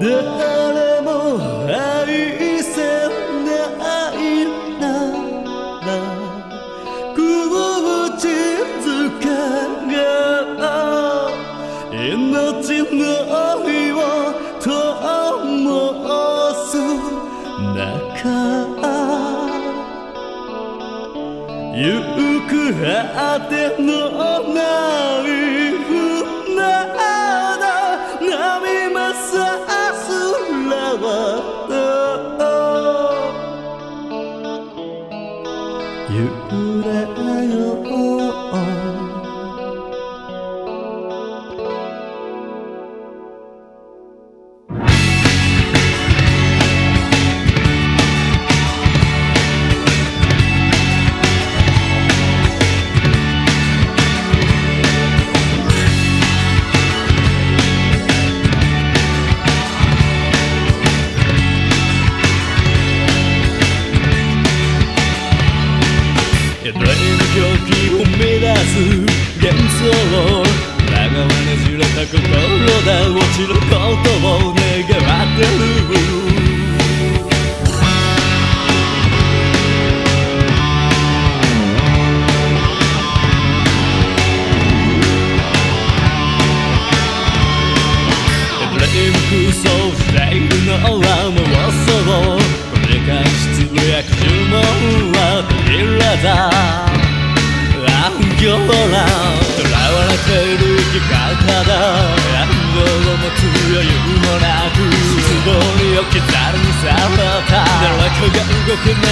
誰も愛せないなら口づけが命の火を灯す中行く果ての揺れで落ちることを願ってるブレイム空想しているのは妄想繰り返しつぶや呪文は途切れた暗行らわれている生き方だ。暗号も強いもなく壺に置き去りにされた誰かが動けない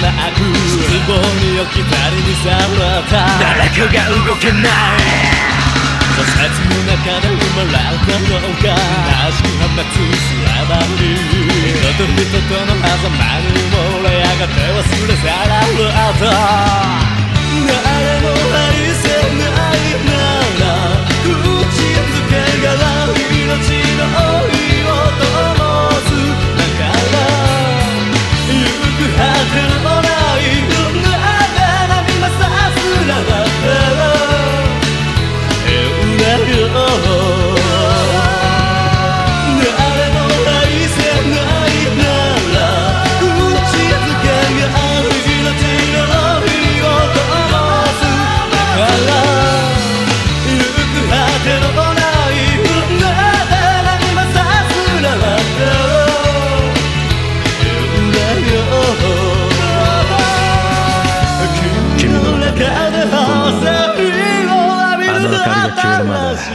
いもなく壺に置き去りにされた。誰かが動けない。挫折の中で生まれたのか悲しく放つすらばに。人と人との狭間に漏れ上がって忘れ去られた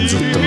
ずっと